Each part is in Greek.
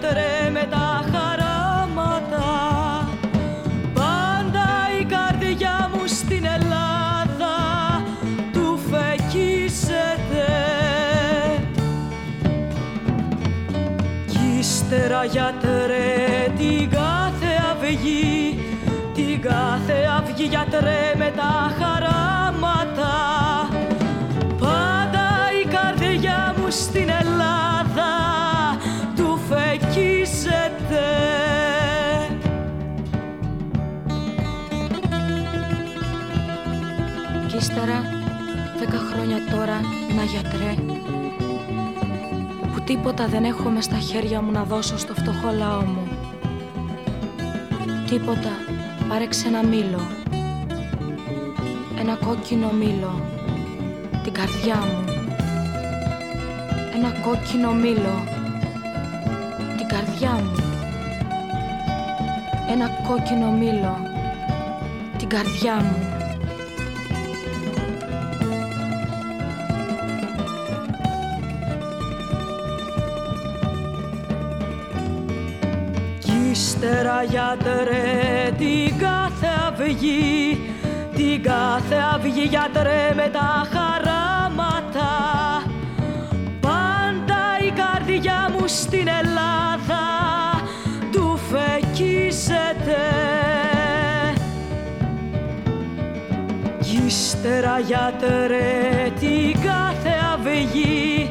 γιατρέ με τα χαράματα Πάντα η καρδιά μου στην Ελλάδα του φεκισέτε. Κι ύστερα γιατρέ την κάθε αυγή την κάθε αυγή γιατρέ με που τίποτα δεν έχω με στα χέρια μου να δώσω στο φτωχό λαό μου. Τίποτα παρέξε ένα μήλο ένα κόκκινο μήλο την καρδιά μου. Ένα κόκκινο μήλο την καρδιά μου. Ένα κόκκινο μήλο την καρδιά μου. ύστερα την κάθε αυγή την κάθε αυγή γιατρέ με τα χαράματα. Πάντα η καρδιά μου στην Ελλάδα του φεκίζεται. Ύστερα την κάθε αυγή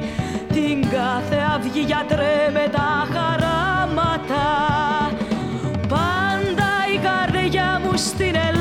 την κάθε αυγή γιατρέ με τα χαράματα καρδιά μου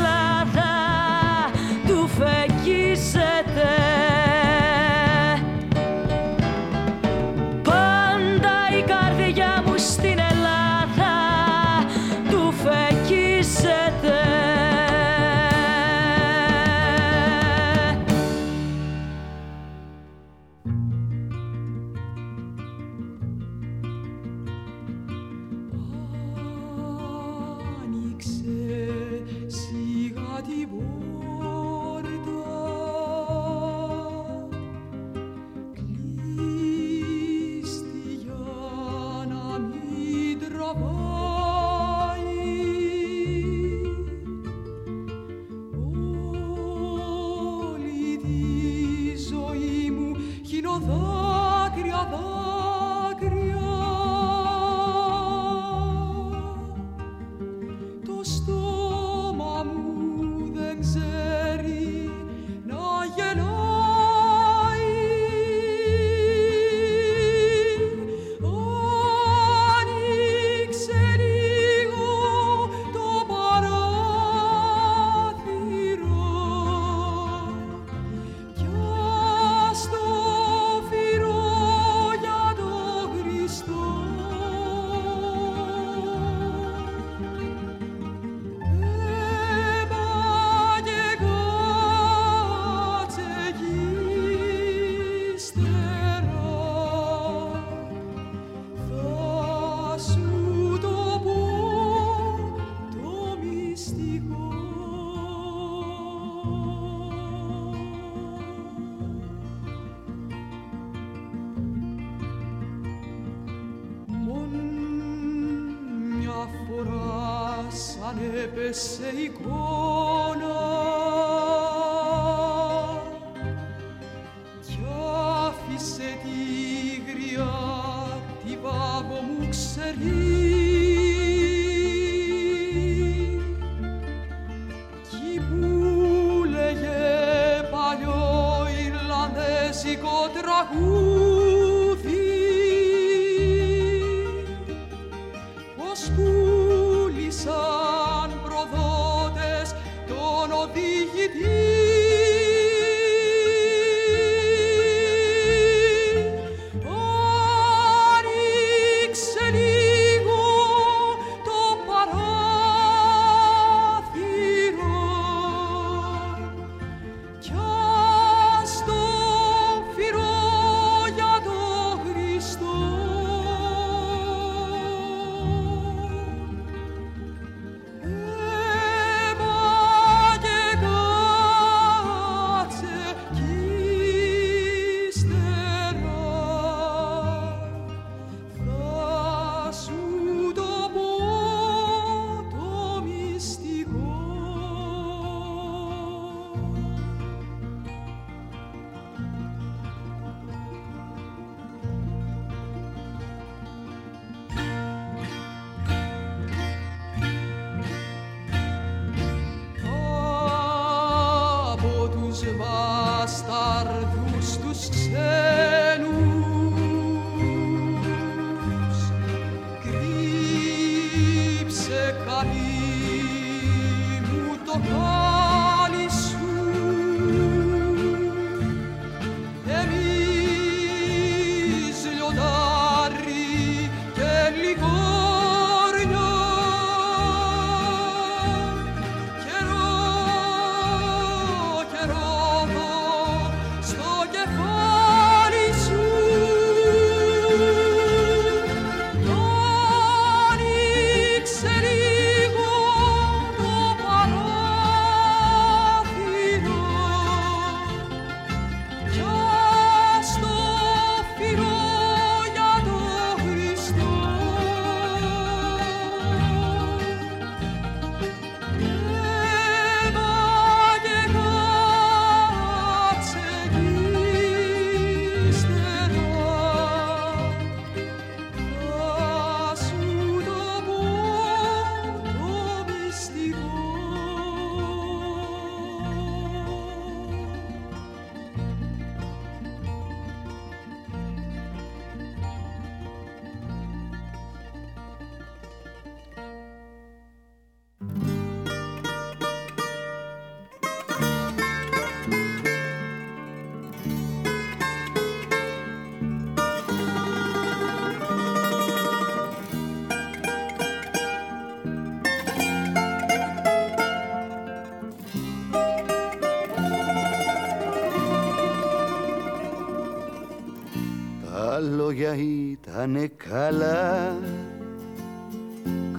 ήτανε καλά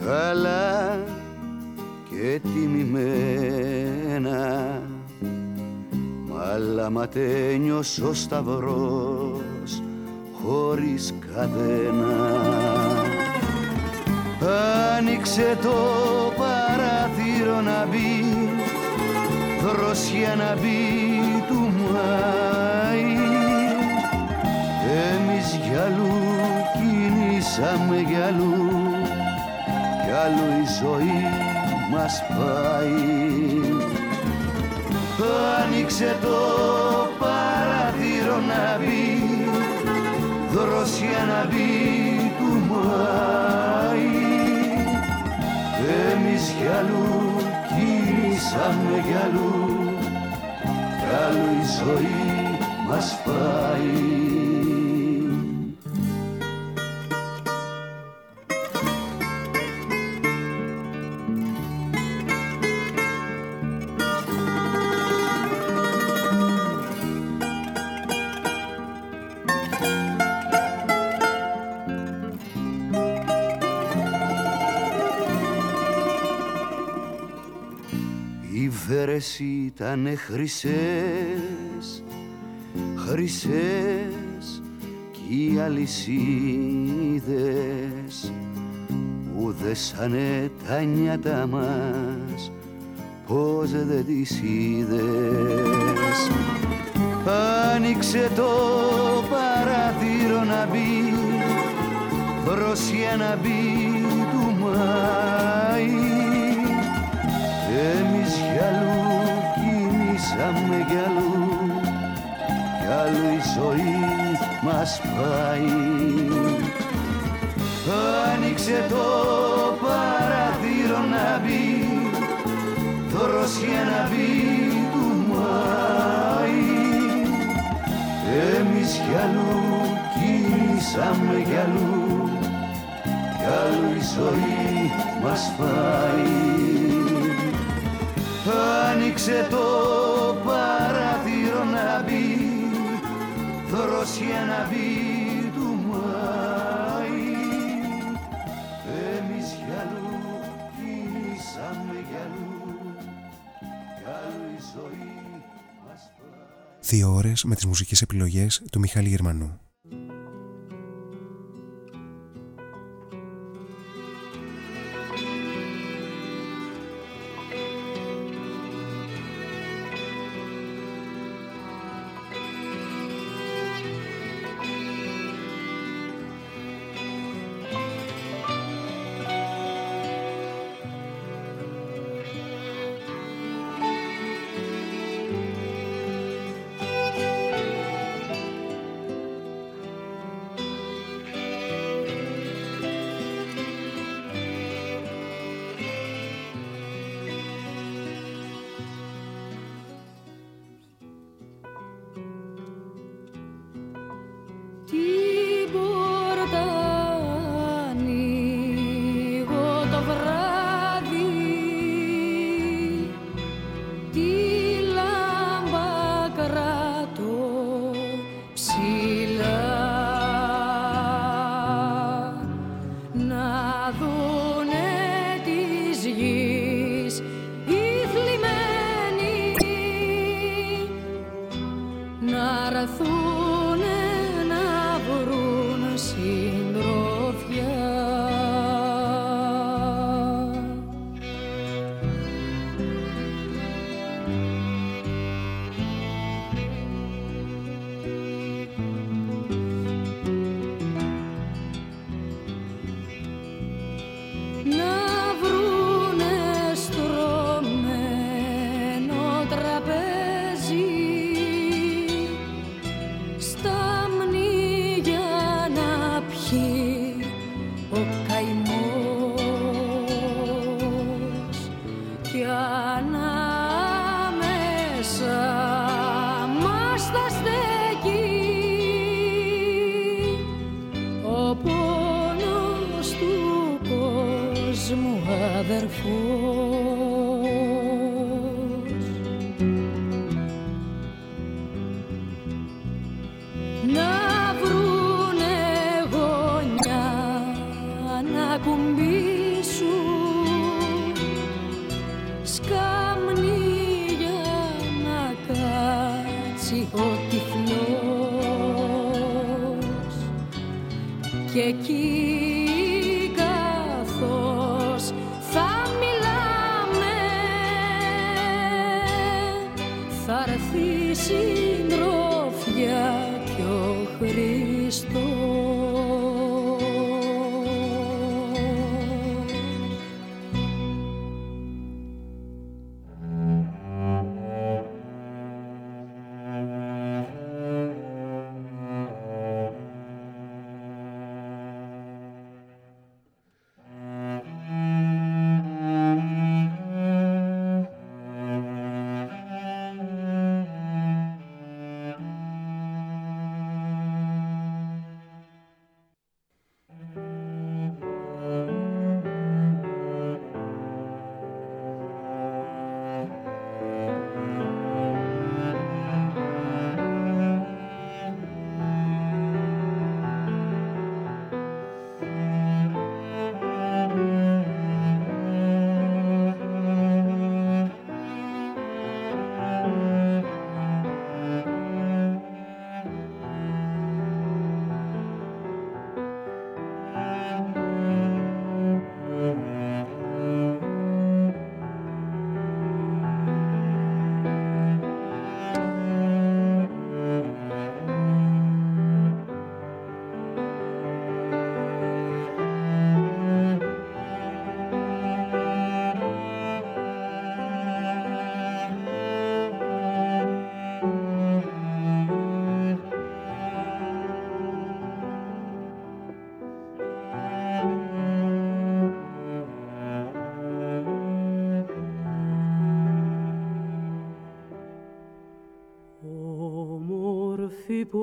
καλά και τιμημένα. Αλλά ματένιος ο σταυρός χωρίς καδένα. Άνοιξε το παράθυρο να μπει δροσιά να μπει του Μάη κινήσαμε γυαλού κι άλλο η ζωή μας πάει. Άνοιξε το παράθυρο να μπει δροσιά να μπει του Μάη. Εμείς κι αλλού κινήσαμε κι αλλού κι άλλο η ζωή μας πάει μέρες ήτανε χρυσές, χρυσές κι οι αλυσίδες που δέσανε τα νιάτα μας πως δεν τις είδες. Άνοιξε το παράθυρο να μπει δροσιά να μπει του Μάη. Εμείς κι αλλού κινήσαμε κι αλλού. Κι αλλού η ζωή μας πάει. Άνοιξε το παράθυρο να μπει. Δροσιά να μπει του Μάη. Εμείς κι αλλού κινήσαμε κι αλλού. Κι αλλού η ζωή μας πάει. Άνοιξε το δροσιά να μπει του Μάη. Εμείς κι αλλού κινήσαμε κι αλλού κι αλλού η ζωή μας πάει. Δύο ώρες με τις μουσικές επιλογές του Μιχάλη Γερμανού τα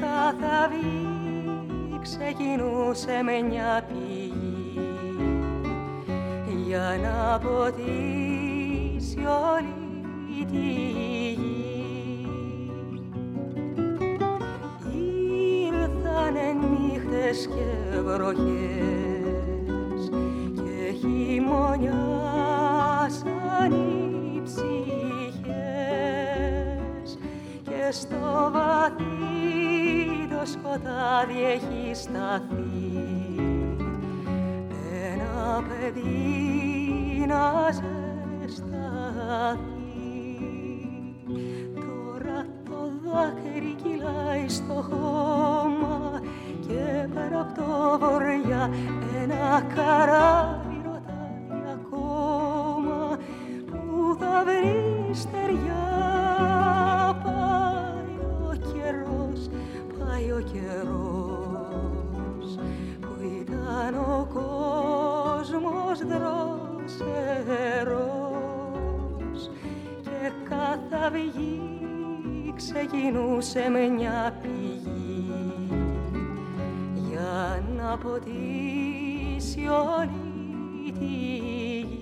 καθαβή ξεκινούσε με μια πηγή για να ποτίσει όλη τη γη. Ήρθανε νύχτες και βροχές και χειμωνιάσαν οι ψυχές και στο βαθύ το σκοτάδι έχει σταθεί. Ένα παιδί να ζεσταθεί. Δάκρυ κυλάει στο χώμα και πέρα από το βορειά ένα καράβι ξεκινούσε με μια πηγή για να ποτίσει όλη τη γη.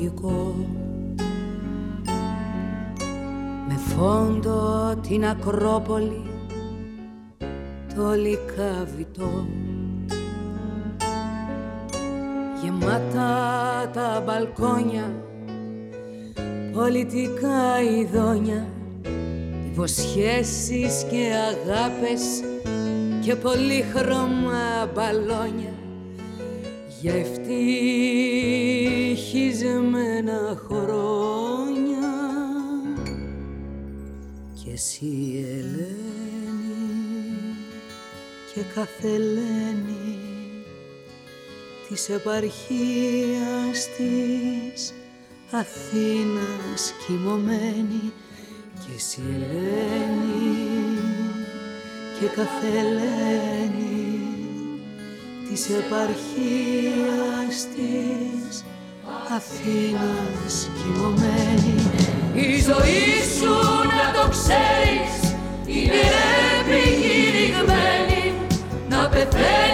Μαγικό με φόντο την Ακρόπολη το λικαβιτό γεμάτα τα μπαλκόνια πολιτικά ειδόνια υποσχέσεις και αγάπες και πολύχρωμα μπαλόνια. Για και εσύ Ελένη και καθελένη της επαρχίας της Αθήνας κοιμωμένη. Και εσύ Ελένη και καθελένη της επαρχίας της Αθήνας κοιμωμένη Η ζωή σου να το ξέρεις είναι επικηρυγμένη να πεθαίνεις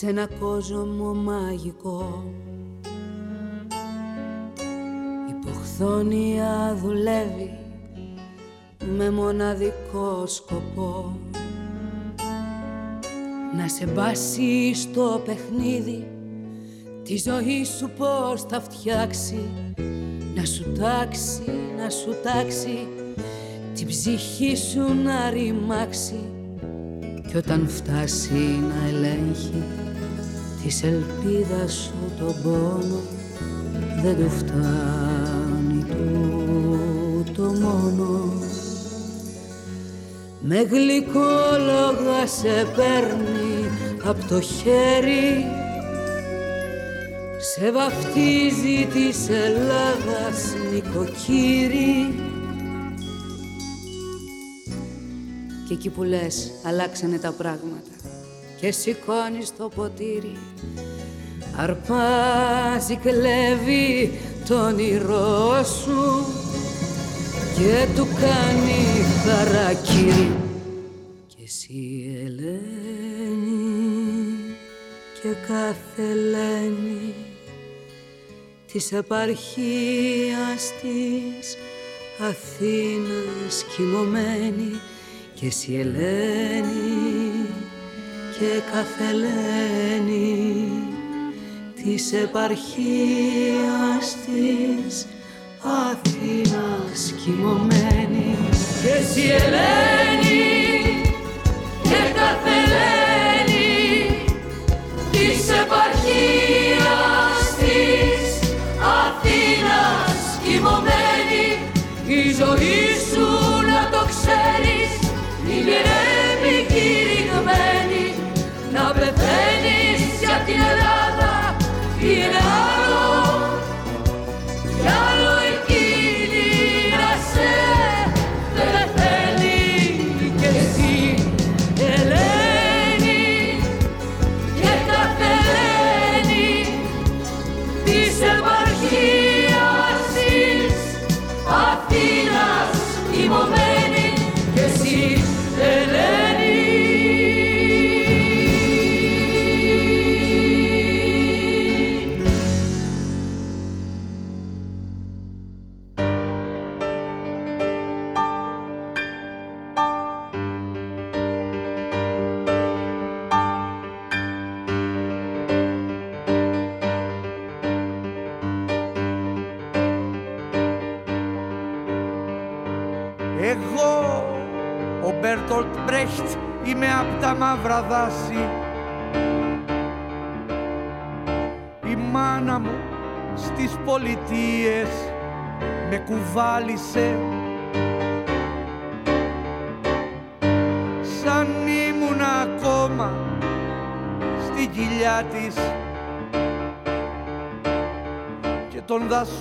σε ένα κόσμο μαγικό. Η ποχθόνια δουλεύει με μοναδικό σκοπό. Να σε μπάσει στο παιχνίδι τη ζωή σου πώς θα φτιάξει. Να σου τάξει, να σου τάξει την ψυχή σου να ρημάξει. Κι όταν φτάσει να ελέγχει της ελπίδας σου τον πόνο δεν του φτάνει το μόνο. Με γλυκόλογα σε παίρνει απ' το χέρι σε βαφτίζει της Ελλάδας νοικοκύρη. Και εκεί που λες αλλάξανε τα πράγματα και σηκώνεις το ποτήρι. Αρπάζει, κλέβει το όνειρό σου και του κάνει χαρακύρι και εσύ Ελένη και κάθε Ελένη της επαρχίας της Αθήνας κοιμωμένη. Και εσύ Ελένη και κάθε Ελένη της επαρχίας της Αθήνας κοιμωμένη. Και εσύ Ελένη και κάθε Ελένη της επαρχίας της Αθήνας κοιμωμένη. Η ζωή σου να το ξέρεις είναι την Ελλάδα είναι άλλο. Κι άλλο εκείνη να σε δεν θέλει κι εσύ Ελένη. Και κάθε Ελένη της επαρχίας της Αθήνας κοιμωμένη κι εσύ Ελένη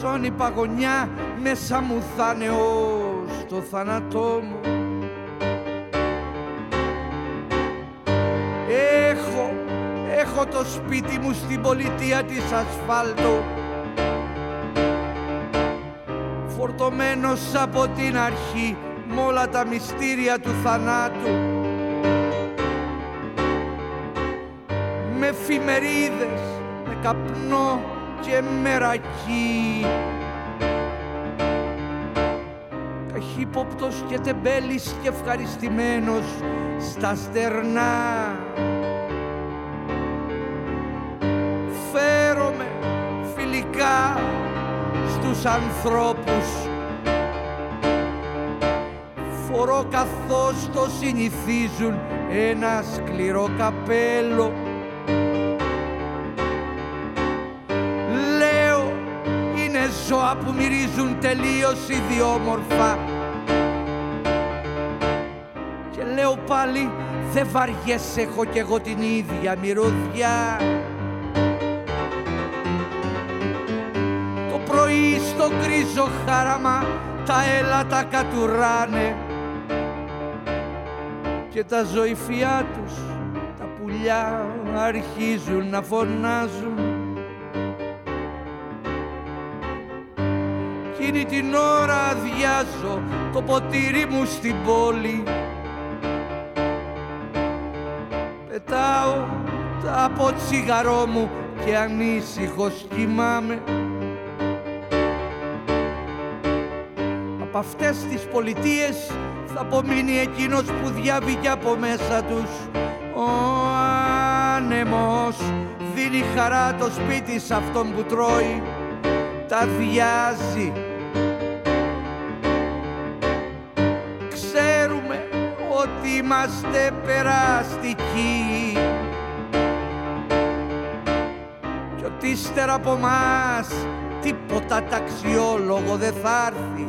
των δασών η παγωνιά μέσα μου θα είναι ως το θάνατό μου. Έχω, έχω το σπίτι μου στην πολιτεία της ασφάλτου. Φορτωμένος από την αρχή με όλα τα μυστήρια του θανάτου. Με εφημερίδες, με καπνό και μερακή. Καχύποπτος και τεμπέλης και ευχαριστημένος στα στερνά. Φέρομαι φιλικά στους ανθρώπους. Φορώ καθώς το συνηθίζουν ένα σκληρό καπέλο ζώα που μυρίζουν τελείως ιδιόμορφα. Και λέω πάλι δεν βαριέσαι έχω κι εγώ την ίδια μυρωδιά Το πρωί στο γκρίζο χάραμα τα έλατα κατουράνε. Και τα ζωηφιά τους τα πουλιά αρχίζουν να φωνάζουν Εκείνη την ώρα αδειάζω το ποτήρι μου στην πόλη. Πετάω τα από τσιγαρό μου και ανήσυχος κοιμάμαι. Από αυτές τις πολιτείες θα απομείνει εκείνος που διάβηκε από μέσα τους. Ο άνεμος δίνει χαρά το σπίτι σε αυτόν που τρώει. Τα διάζει είμαστε περαστικοί. Κι ότι ύστερα από μας τίποτα ταξιόλογο δεν θα έρθει.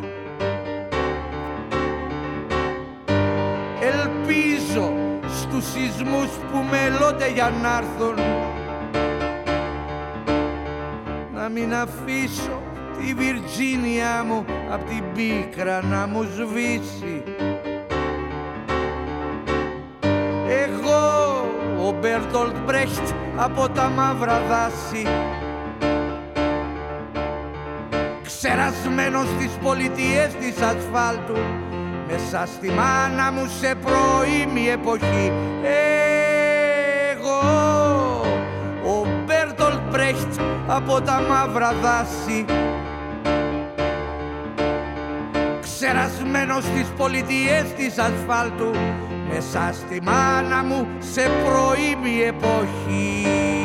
Ελπίζω στους σεισμούς που μελώνται για να έρθουν να μην αφήσω τη Βιρτζίνια μου απ' την πίκρα να μου σβήσει Μπέρτολτ Μπρέχτ από τα μαύρα δάση. Ξερασμένος στις πολιτείες της ασφάλτου μέσα στη μάνα μου σε πρώιμη εποχή. Εγώ ο Μπέρτολτ Μπρέχτ από τα μαύρα δάση. Ξερασμένος στις πολιτείες της ασφάλτου μέσα στη μάνα μου σε πρώιμη εποχή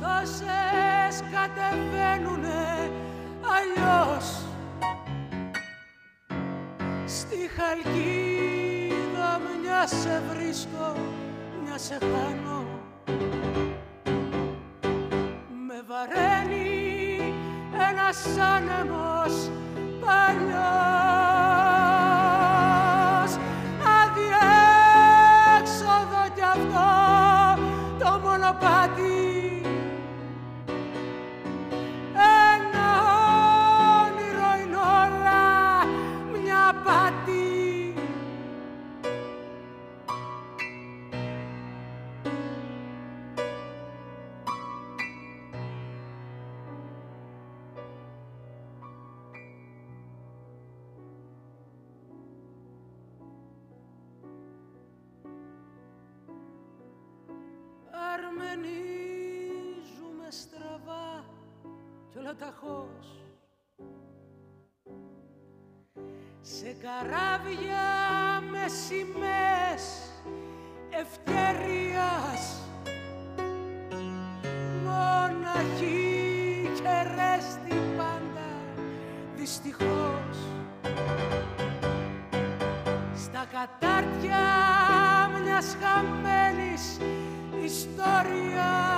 τόσες κατεβαίνουνε αλλιώς. Στη χαλκίδα μια σε βρίσκω, μια σε χάνω. Με βαραίνει ένας άνεμος παλιός καράβια με σημαίες ευκαιρίας μοναχοί και ρέστη πάντα δυστυχώς. Στα κατάρτια μιας χαμένης ιστορίας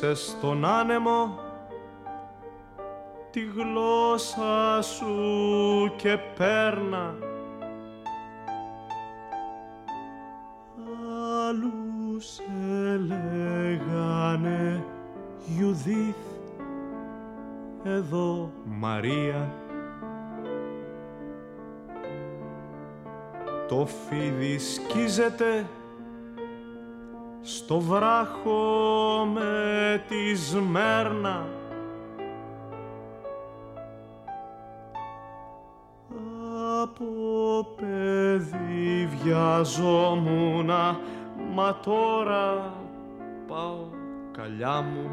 Παίξε στον άνεμο τη γλώσσα σου και πέρνα άλλους έλεγανε Ιουδίθ εδώ Μαρία. Το φίδι σκίζεται στο βράχο με τη σμέρνα. Από παιδί βιαζόμουνα μα τώρα πάω καλιά μου.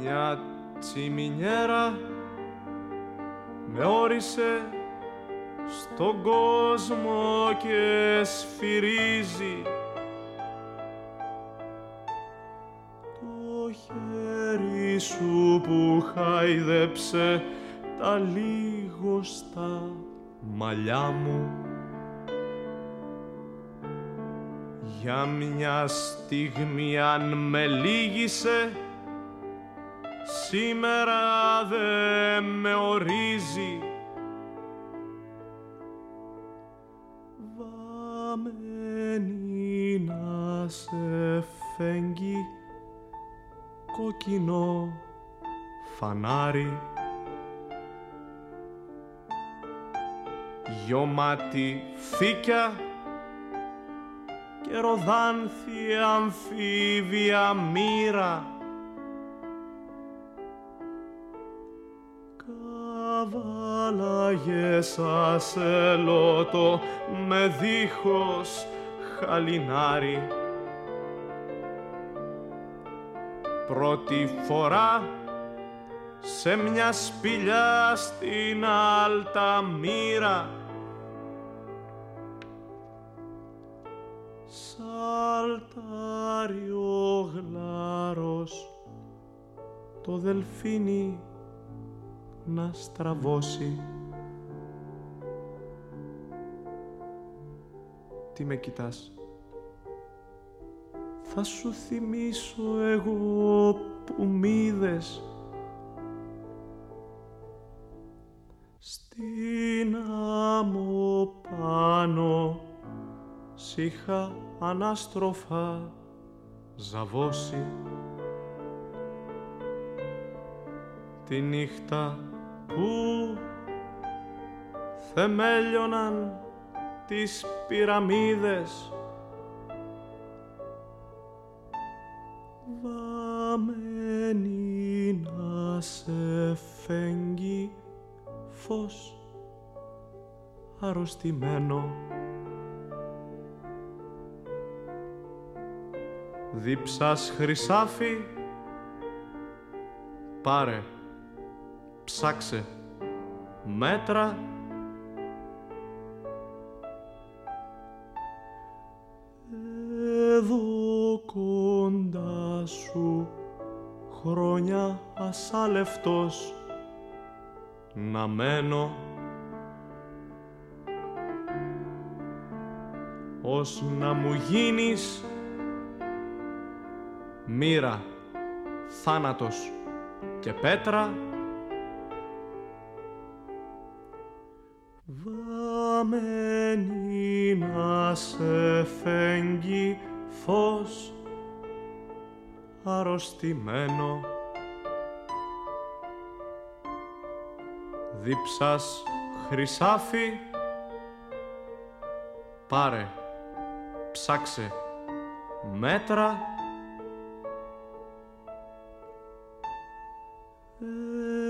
Μια τσιμινιέρα με όρισε στον κόσμο και σφυρίζει το χέρι σου που χάιδεψε τα λίγωστα μαλλιά μου. Για μια στιγμή αν με λύγησε σήμερα δε με ορίζει κόκκινο φανάρι γιωμάτι φύκια και ροδάνθη αμφίβια μοίρα. Καβάλαγες ασελότο με δίχως χαλινάρι πρώτη φορά σε μια σπηλιά στην Αλταμύρα. Σαλτάρει ο γλάρος το δελφίνι να στραβώσει. Τι με κοιτάς; Θα σου θυμίσω εγώ που μ' είδες. Στην άμμο πάνω σ' είχα ανάστροφα ζαβώσει. Τη νύχτα που θεμέλιωναν τις πυραμίδες σε φέγγει φως αρρωστημένο. Δίψας χρυσάφι πάρε ψάξε μέτρα. Εδώ κοντά σου χρόνια ασάλευτος να μένω ως να μου γίνεις μοίρα, θάνατος και πέτρα. Βαμμένη να σε φέγγει φως αρρωστημένο. Δίψας χρυσάφι. Πάρε ψάξε μέτρα.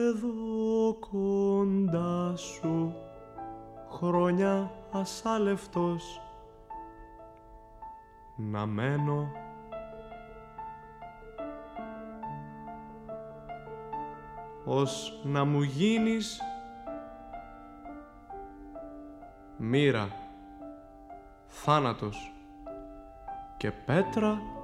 Εδώ κοντά σου χρόνια ασάλευτος. Να μένω ως να μου γίνεις μοίρα, θάνατος και πέτρα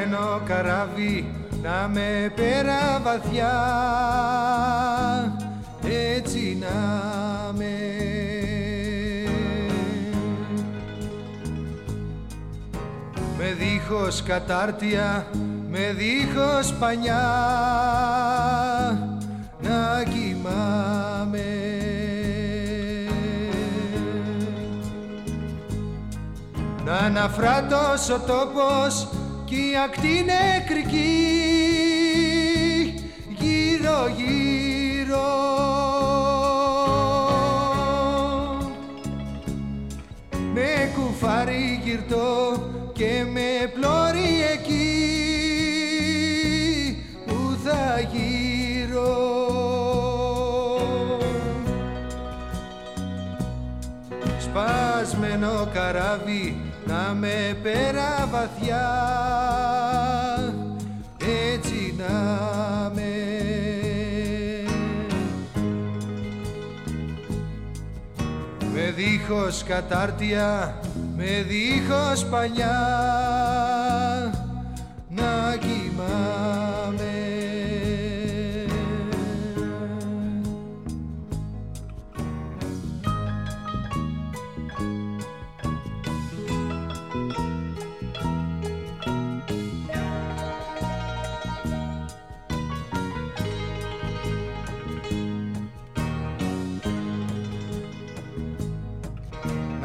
σπασμένο καράβι να με πέρα βαθιά. Έτσι να με. Με δίχως κατάρτια με δίχως πανιά να κοιμάμαι. Να αναφράτως ο τόπος κι η ακτή νεκρική γύρω γύρω. Με κουφάρι γυρτό και με πλώρη εκεί που θα γύρω. Σπασμένο καράβι να με πέρα βαθιά έτσι να με. Με δίχως κατάρτια με δίχως πανιά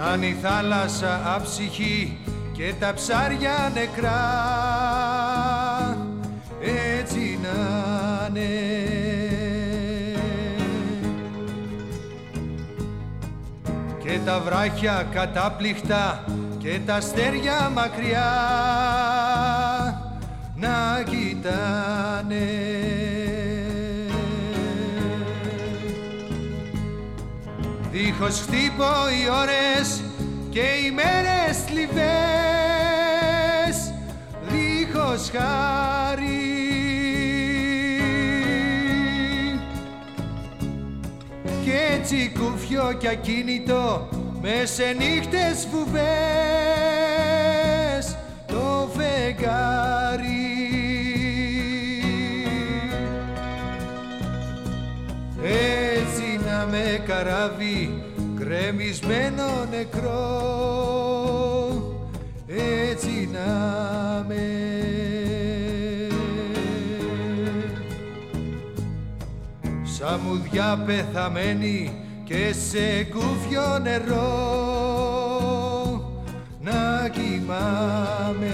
Να είναι η θάλασσα αψυχή και τα ψάρια νεκρά έτσι να είναι. Και τα βράχια κατάπληκτα και τα αστέρια μακριά να κοιτάνε Δίχως χτύπω οι ώρες και οι μέρες θλιβές Δίχως χάρη. Κι έτσι κουφιό κι ακίνητο μες σε νύχτες βουβές. Το φεγγάρι με καράβι κρεμισμένο νεκρό. Έτσι να με. Σαν μουδιά πεθαμένη και σε κούφιο νερό. Να κοιμάμαι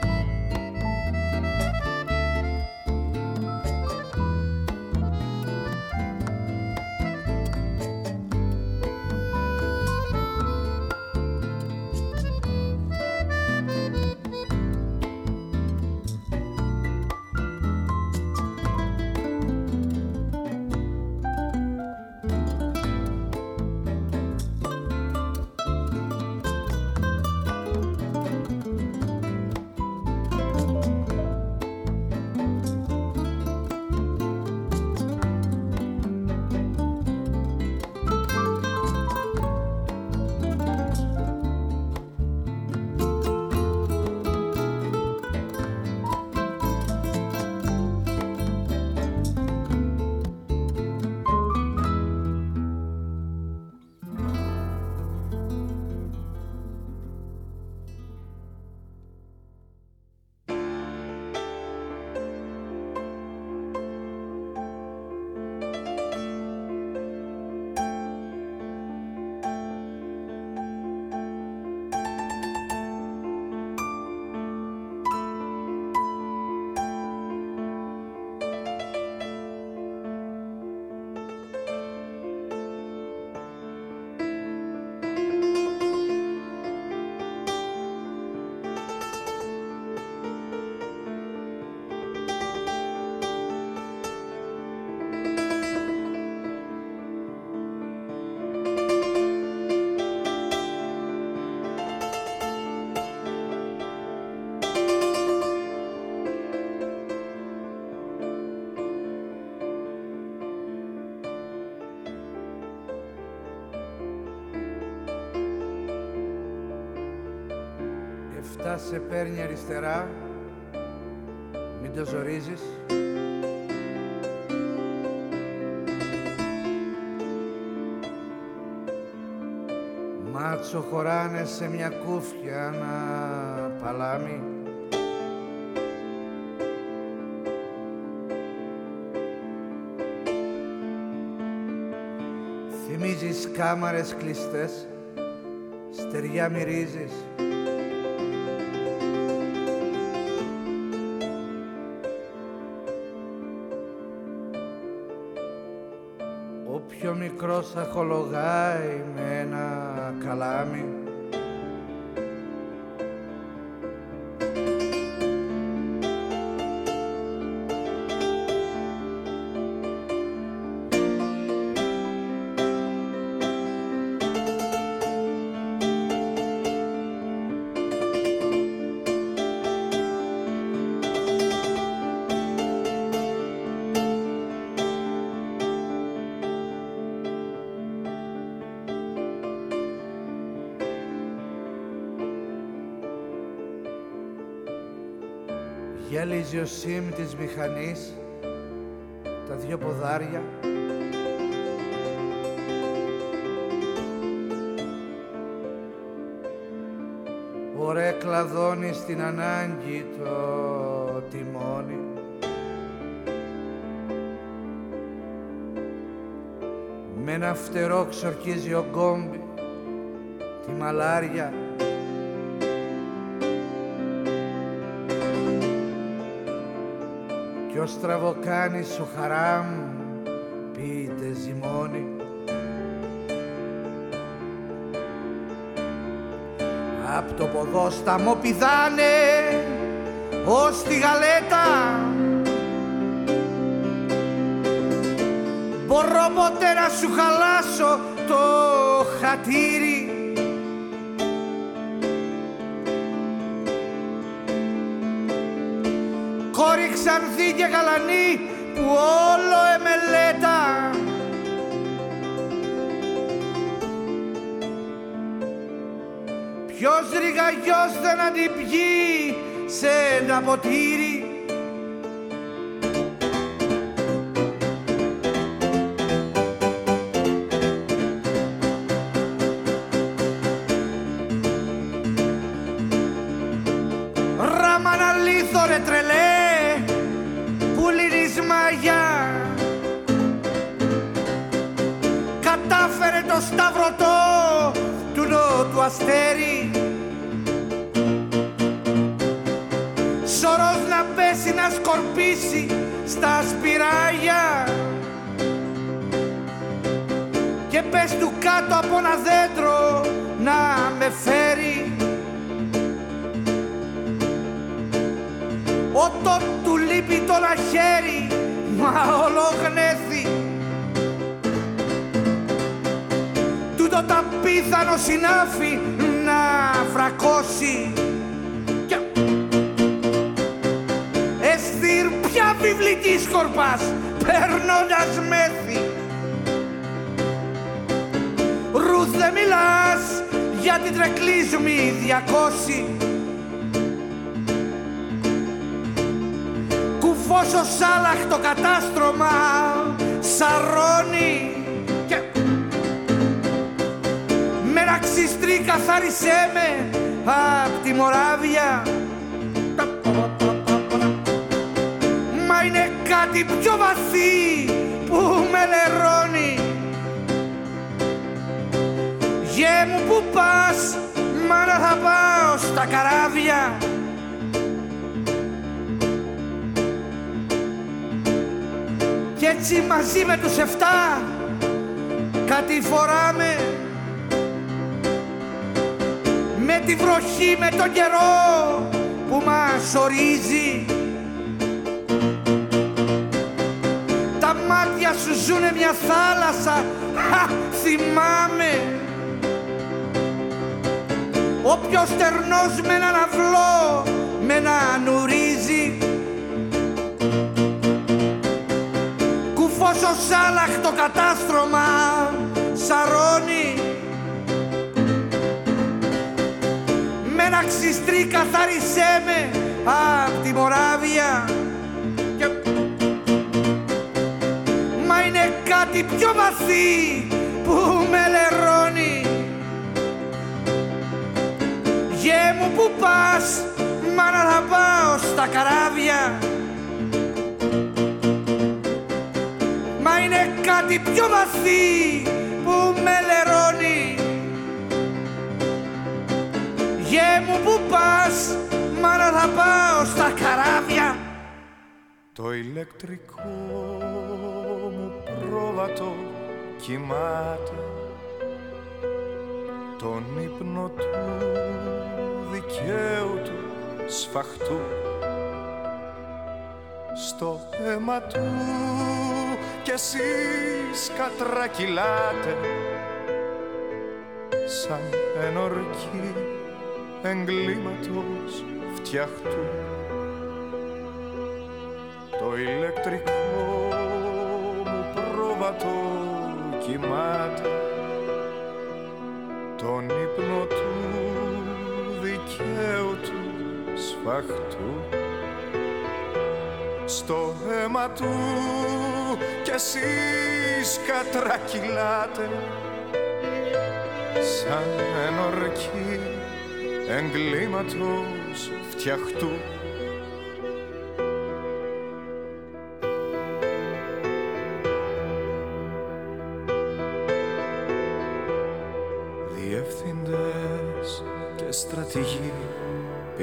Αριστερά, μην το ζορίζεις. Μάτσο χωράνε σε μια κούφια ένα παλάμι. Θυμίζεις κάμαρες κλειστές, στεριά μυρίζεις. Μικρός αχολογάει με ένα καλάμι Γέλιζε ο σίμ της μηχανής τα δυο ποδάρια. Ωραία κλαδώνει στην ανάγκη το τιμόνι. Με ένα φτερό ξορκίζει ο γκόμπι τη μαλάρια Κι ο στραβοκάνης ο χαράμ πείτε ζυμώνει. Απ' το ποδόσταμο πηδάνε ως τη γαλέτα. Μπορώ ποτέ να σου χαλάσω το χατήρι Κόρη ξανθή και γαλανή που όλο εμελέτα. Ποιος ρηγαγιός δεν αντιπιεί σε ένα ποτήρι μάτια σου ζουνε μια θάλασσα, χα, θυμάμαι. Όποιος στερνός με έναν αυλό, με έναν ουρίζει Κουφός ο Σάλαχ το κατάστρωμα σαρώνει. Με ένα ξυστρί καθάρισέ με απ' τη Μοράβια κάτι πιο βαθύ που με λερώνει Γε μου που πας, μάνα θα πάω στα καράβια. Μα είναι κάτι πιο βαθύ που με λερώνει Γε μου που πας, μάνα θα πάω στα καράβια. Το ηλεκτρικό μου πρόβατο κοιμάται Τον ύπνο του δικαίου του σφαχτού. Στο αίμα του κι εσείς κατρακυλάτε σαν ενορκή εγκλήματος φτιαχτού. Το ηλεκτρικό μου πρόβατο κοιμάται. Τον ύπνο του δικαίου του σφαχτού. Στο αίμα του κι εσείς κατρακυλάτε. Σαν ενορκή εγκλήματος φτιαχτού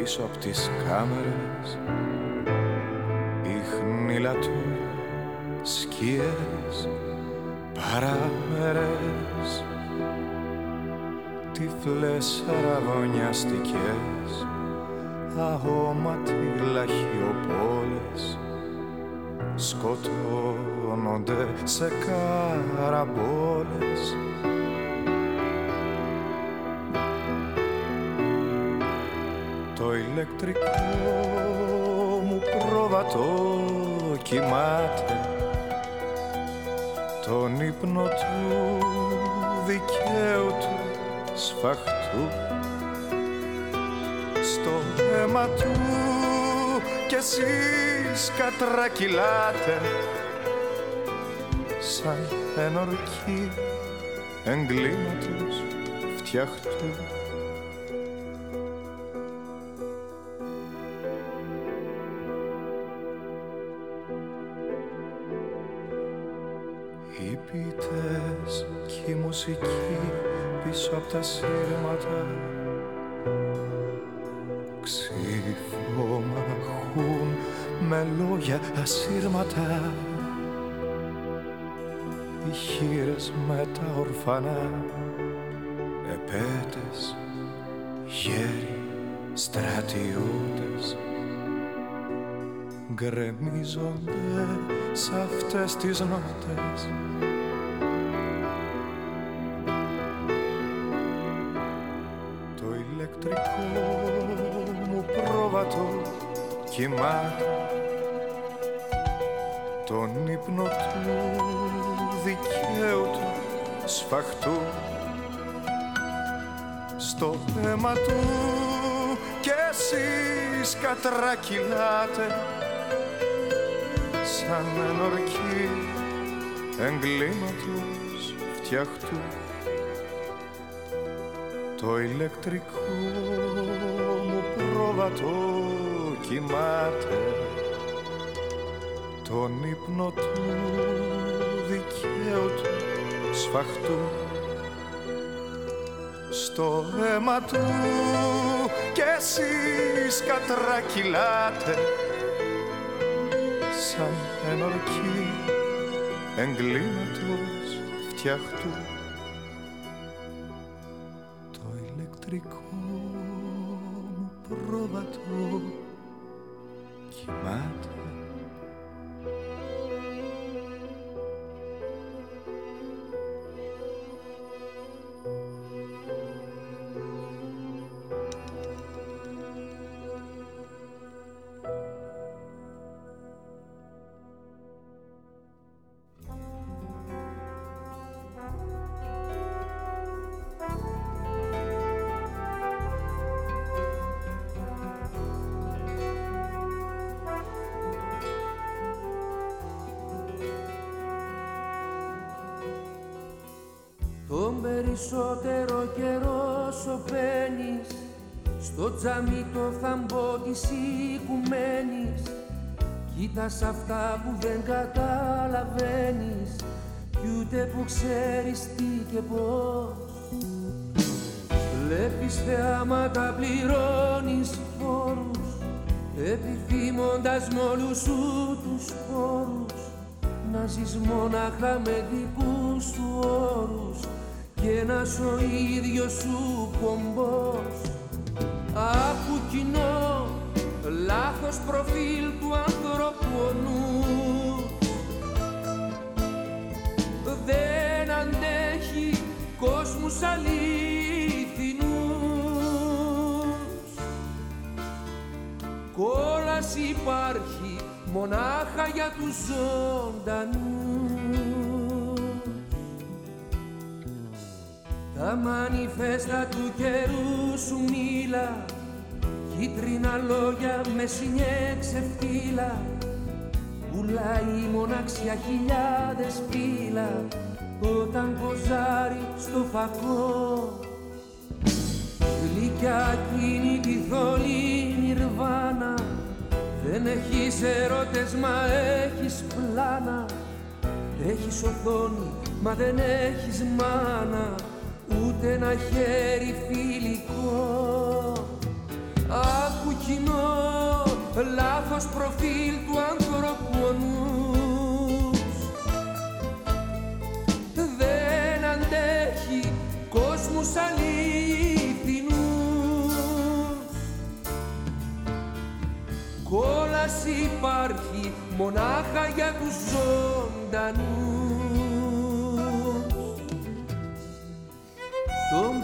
πίσω από τις κάμερες. Του σκιές παράμερες. Τυφλές αραβωνιαστικές αόματοι λαχιοπόλες σκοτώνονται σε καραμπόλες ηλεκτρικό μου πρόβατο κοιμάται. Τον ύπνο του δικαίου του σφαχτού. Στο αίμα του κι εσείς κατρακυλάτε. Σαν ενορκή εγκλήματος φτιαχτούς ποιητές και η μουσική πίσω από τα σύρματα. Ξυφομαχούν με λόγια ασύρματα. Οι χείρες με τα ορφανά. Επέτες γέροι στρατιώτες. Γκρεμίζονται σ' αυτές τις νότες κοιμάται τον ύπνο του δικαίου του σφαχτού. Στο αίμα του κι εσείς κατρακυλάτε σαν ενορκή εγκλήματος φτιαχτού. Το ηλεκτρικό μου πρόβατο κοιμάται τον ύπνο του δικαίου του σφαχτού. Στο αίμα του κι εσείς κατρακυλάτε σαν ενορκή εγκλήματος φτιαχτού τζαμί το θαμπό της οικουμένης. Κοίτας αυτά που δεν καταλαβαίνεις Κι ούτε που ξέρεις τι και πώς. Βλέπεις θεάματα, πληρώνεις φόρους Επιθυμώντας με όλους σου τους φόρους Να ζεις μόναχα με δικούς σου όρους Και να σ' ο ίδιος σου πομπός Άκου κοινό, λάθος προφίλ του ανθρώπου ο νους. Δεν αντέχει κόσμους αλήθινους Κόλας υπάρχει μονάχα για τους ζωντανούς Τα μανιφέστα του καιρού σου μίλα Κίτρινα λόγια με συνιέξε φύλλα Πουλάει μοναξιά χιλιάδες φύλλα Όταν ποζάρει στο φακό. Γλυκιά εκείνη τη θολή νιρβάνα Δεν έχεις ερώτες μα έχεις πλάνα. Έχεις οθόνη μα δεν έχεις μάνα Ούτε ένα χέρι φιλικό. Άκου κοινό, λάθος προφίλ του άνθρωπου ο νους. Δεν αντέχει κόσμους αλήθινους Κόλα θάλασσας υπάρχει μονάχα για τους ζωντανούς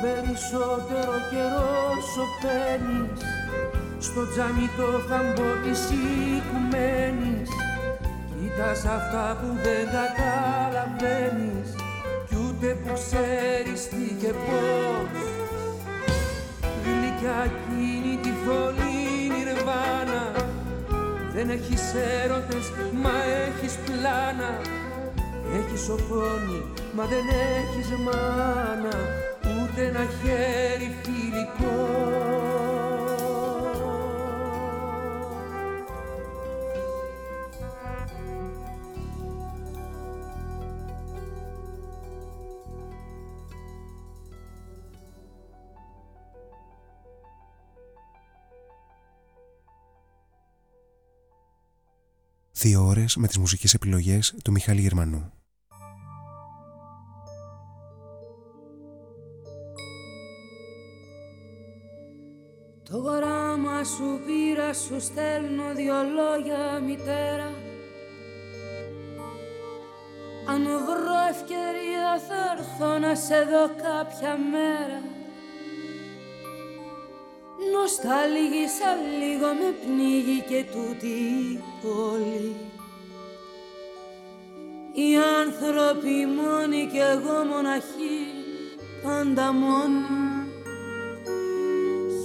περισσότερο καιρό σωπαίνεις στο τζάμι το θαμπό της οικουμένης Κοίτας αυτά που δεν καταλαβαίνεις. Κι ούτε που ξέρεις τι και πώς. Γλυκιά εκείνη τη φωνή νιρβάνα. Δεν έχεις έρωτες μα έχεις πλάνα. Έχεις οθόνη μα δεν έχεις μάνα ούτε ένα χέρι φιλικό Δύο ώρες με τις μουσικές επιλογές του Μιχάλη Γερμανού. Το γράμμα σου πήρα, σου στέλνω δυο λόγια μητέρα. Αν βρω ευκαιρία θα έρθω να σε δω κάποια μέρα. Νοσταλγήσα λίγο με πνίγει και τούτη η πόλη. Οι άνθρωποι μόνοι κι εγώ μοναχοί πάντα μόνοι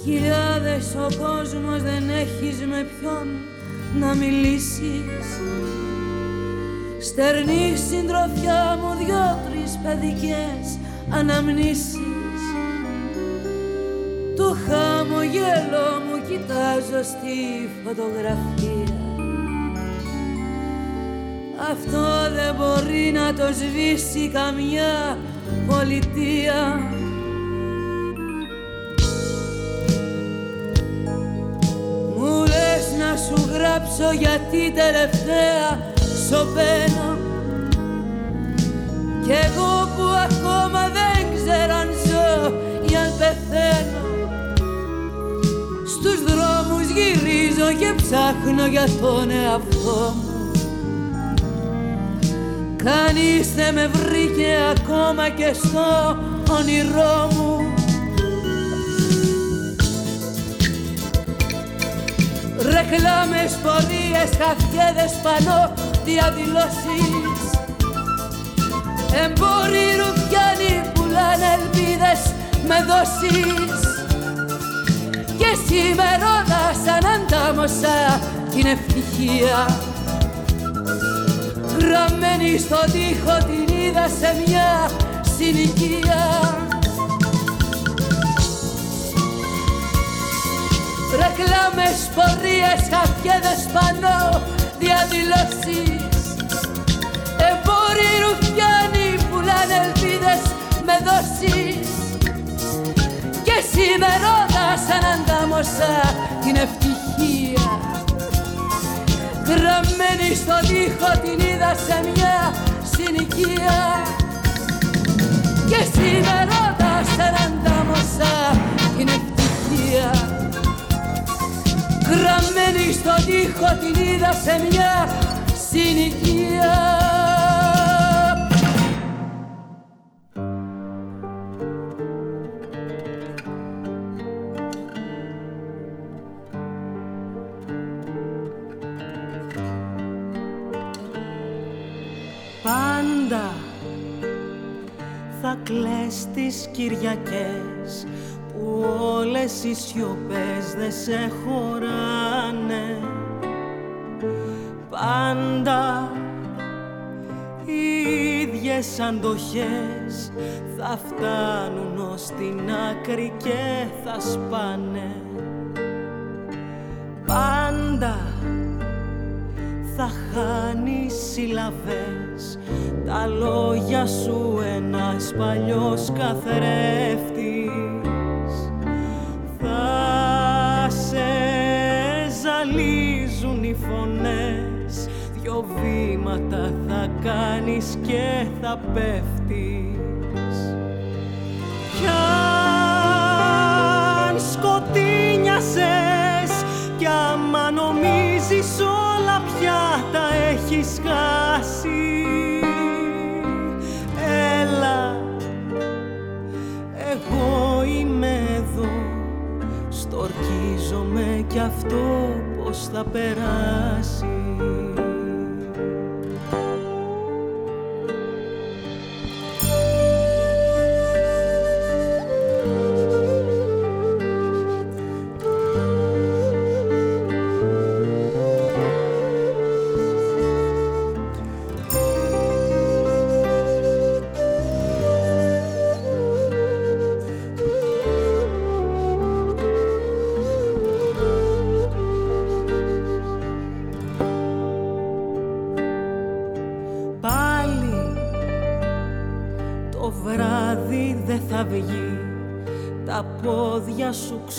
Χιλιάδες ο κόσμος δεν έχεις με ποιον να μιλήσεις. Στερνή συντροφιά μου δυο-τρεις παιδικές αναμνήσεις. Το χαμογέλο μου κοιτάζω στη φωτογραφία. Αυτό δεν μπορεί να το σβήσει καμιά πολιτεία να σου γράψω γιατί τελευταία σωπαίνω Κι εγώ που ακόμα δεν ξέρω αν ζω ή αν πεθαίνω. Στους δρόμους γυρίζω και ψάχνω για τον εαυτό μου. Κανείς δεν με βρήκε ακόμα και στο όνειρό μου Ρεκλάμες, πορείες, χαφιέδες, πανώ, διαδηλώσεις Εμπόροι ρουφιάνοι πουλάνε ελπίδες με δόσεις Και σήμερα σαν αντάμωσα την ευτυχία Γραμμένη στο τοίχο την είδα σε μια συνοικία Ρεκλάμες, πορείες, χαφιέδες πανώ, διαδηλώσεις. Εμπόροι ρουφιάνοι πουλάνε ελπίδες με δόσεις. Και σήμερα σαν αντάμωσα την ευτυχία. Γραμμένη στον τοίχο την είδα σε μια συνοικία. Και σήμερα σαν αντάμωσα την ευτυχία Γραμμένη στον τοίχο την είδα σε μια συνοικία. Πάντα θα κλαις τις Κυριακές που όλες οι σιωπές δεν σε χωράνε. Πάντα οι ίδιες αντοχές θα φτάνουν ως την άκρη και θα σπάνε. Πάντα θα χάνεις συλλαβές τα λόγια σου ένας παλιός καθρέφτης βαλίζουν οι φωνές. Δυο βήματα θα κάνεις και θα πέφτεις. Κι αν σκοτίνιασες Κι άμα όλα πια τα έχεις χάσει. Έλα, εγώ είμαι εδώ. Στορκίζομαι κι αυτό πως θα περάσει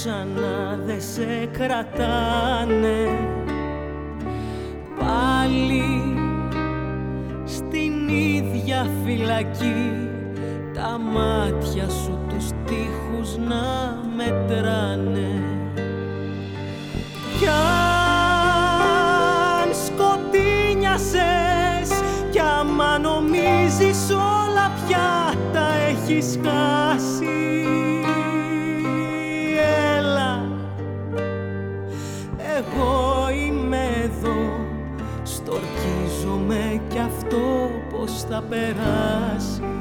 ξανά δε σε κρατάνε. Πάλι στην ίδια φυλακή τα μάτια σου τους τείχους να μετράνε. Κι αν σκοτίνιασες κι άμα νομίζεις όλα πια τα έχεις χάσει θα περάσει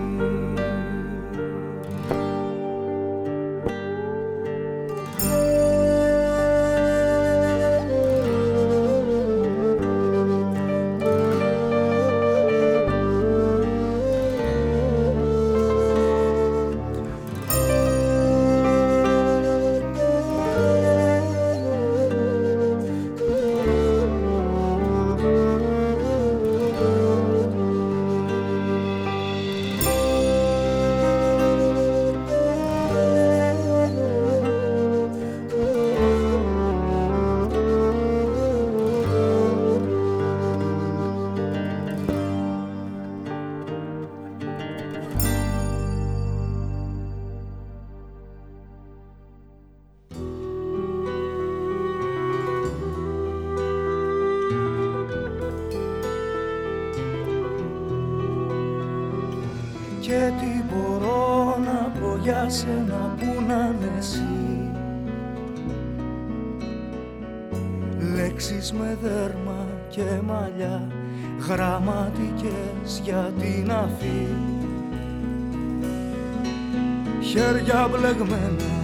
χέρια μπλεγμένα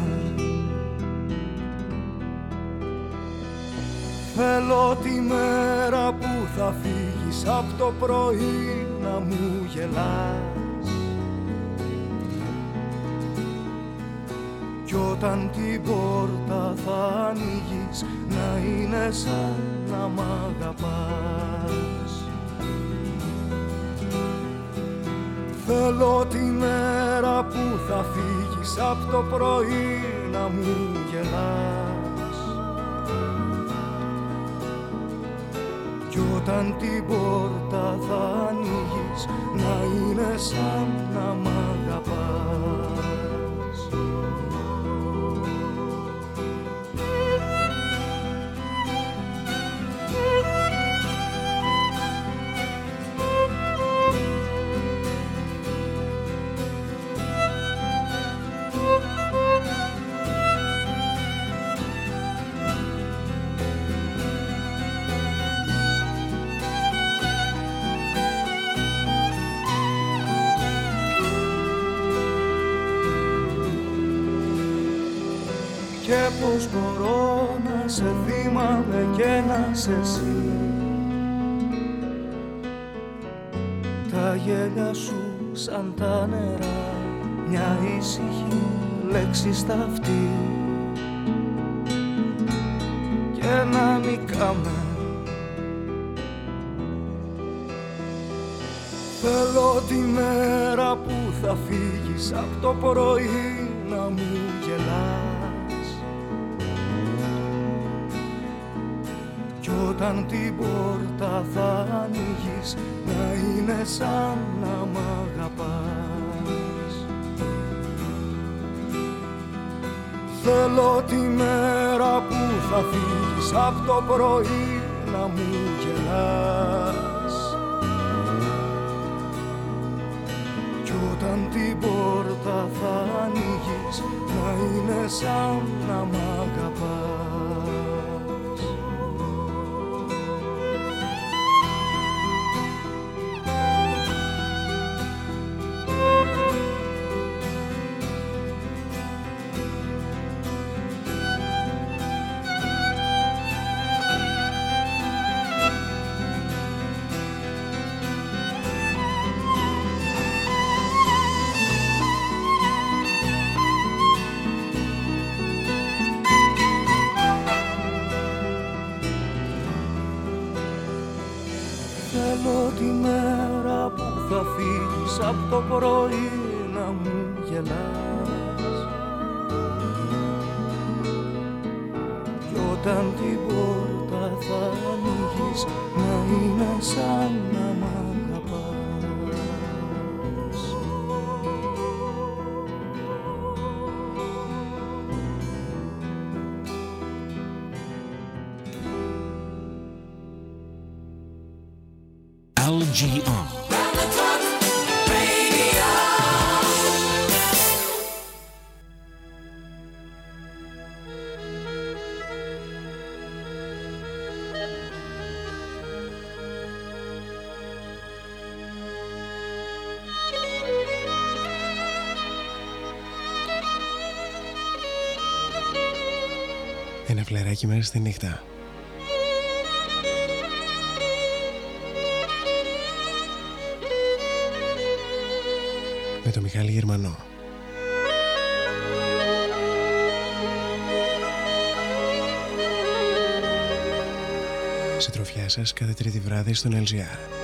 Θέλω τη μέρα που θα φύγεις από το πρωί να μου γελάς. Κι όταν την πόρτα θα ανοίγεις να είναι σαν να μ' αγαπάς. Θέλω τη μέρα που θα φύγεις από το πρωί να μου γελάς. Κι όταν την πόρτα θα ανοίγεις να είναι σαν να μ' και να σε εσύ. Τα γέλια σου σαν τα νερά μια ήσυχη λέξη στα αυτή και να νικάμε. Θέλω τη μέρα που θα φύγεις από το πρωί όταν την πόρτα θα ανοίγεις να είναι σαν να μ' αγαπάς. Θέλω τη μέρα που θα φύγεις από το πρωί να μου γελάς. Κι όταν όταν την πόρτα θα ανοίγεις να είναι σαν να μ' αγαπάς φλεράκι μέσα στη νύχτα. Με το Μιχάλη Γερμανό. Συντροφιά σας κάθε τρίτη βράδυ στον LGR.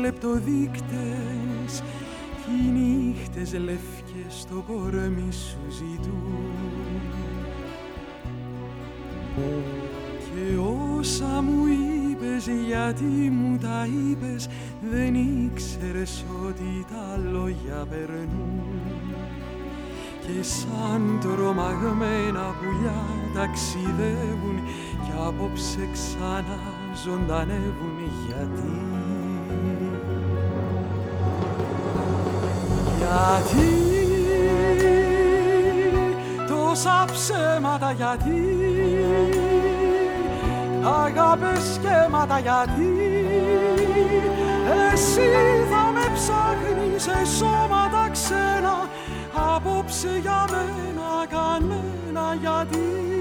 Λεπτοδείκτες κι οι νύχτες λευκές στο κορμί σου ζητούν. Και όσα μου είπες γιατί μου τα είπες δεν ήξερες ότι τα λόγια περνούν. Και σαν τρομαγμένα πουλιά ταξιδεύουν και απόψε ξανά ζωντανεύουν γιατί. Γιατί τόσα ψέματα γιατί. Αγάπες και μάτα γιατί. Εσύ θα με ψάχνεις σε σώματα ξένα απόψε για μένα κανένα γιατί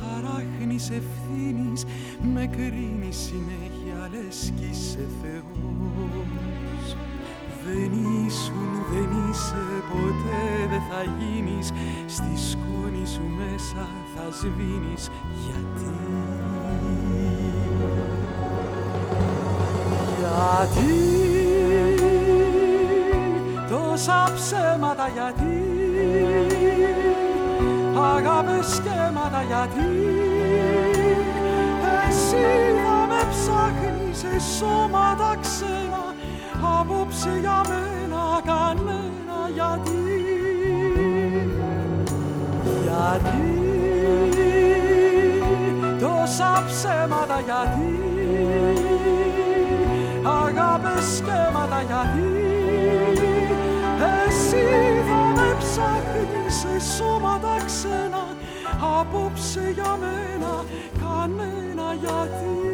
αράχνης ευθύνης με κρίνει συνέχεια λες κι είσαι Θεός. Δεν ήσουν, δεν είσαι, ποτέ δεν θα γίνεις. Στη σκόνη σου μέσα θα σβήνεις. Γιατί Γιατί τόσα ψέματα γιατί αγάπες και γιατί εσύ θα με ψάχνεις σε σώματα ξένα απόψε για μένα κανένα γιατί. Γιατί τόσα ψέματα γιατί αγάπες και γιατί εσύ θα με ψάχνεις σε σώματα ξένα απόψε για μένα κανένα γιατί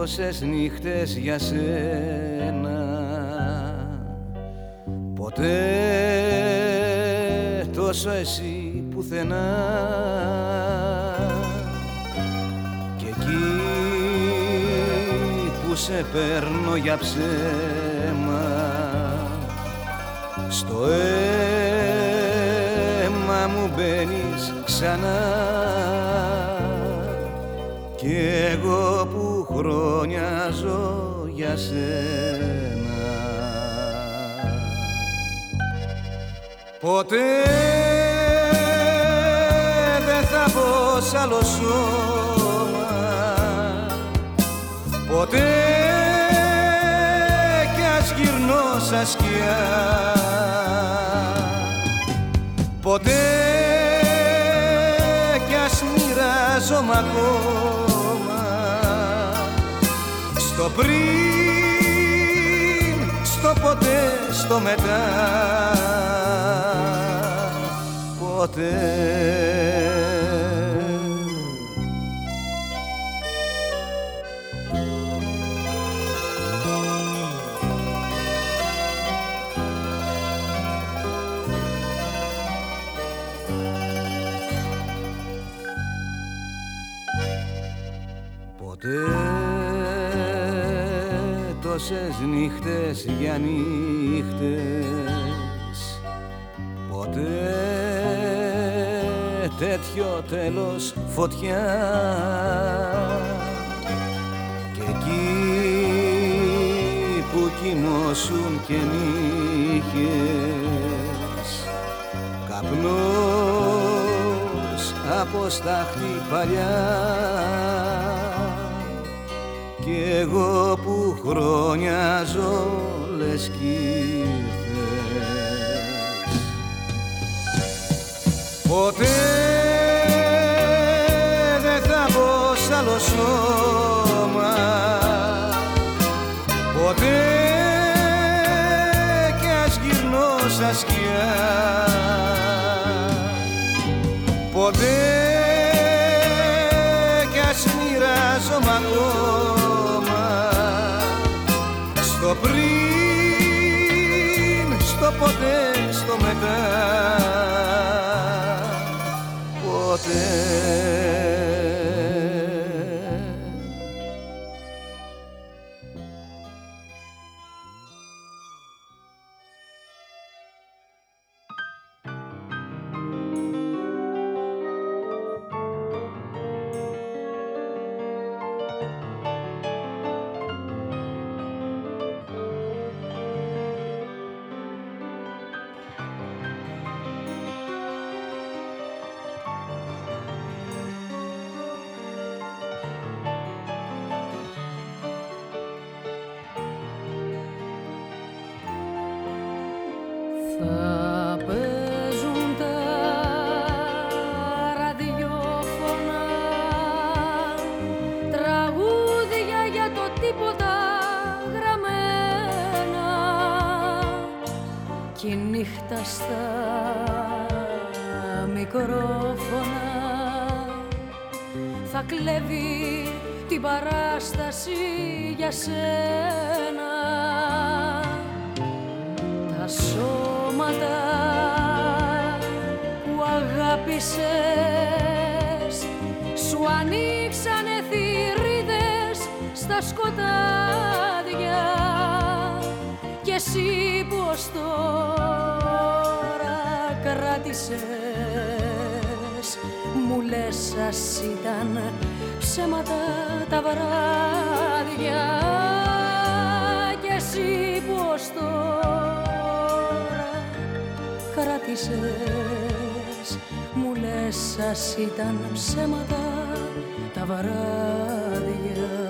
τόσες νύχτες για σένα. Ποτέ τόσο εσύ πουθενά. Και εκεί που σε παίρνω για ψέμα. Στο αίμα μου μπαίνεις ξανά. Και εγώ που χρόνια ζω για σένα. Ποτέ δεν θα πω σ' άλλο σώμα. Ποτέ κι ας γυρνώ σαν σκιά Ποτέ κι ας μοιράζομαι ακόμα στο πριν, στο ποτέ, στο μετά. Ποτέ τόσες νύχτες για νύχτες. Ποτέ τέτοιο τέλος φωτιά. Και εκεί που κοιμώσουν και νύχες. Καπνός από στάχτη παλιά. Κι εγώ που χρόνια ζω λες κι Ποτέ δεν θα μπω σ' άλλο σώμα. Ποτέ κι ας γυρνώ σαν σκιά. Ποτέ στο η νύχτα στα μικρόφωνα. Θα κλέβει την παράσταση για σένα. Τα σώματα που αγάπησες σου ανοίξανε θηρίδες στα σκοτάδια. Και εσύ πως τώρα λες σας ήταν ψέματα τα βράδια. Κι εσύ πως τώρα κράτησες μου λες σας ήταν ψέματα τα βράδια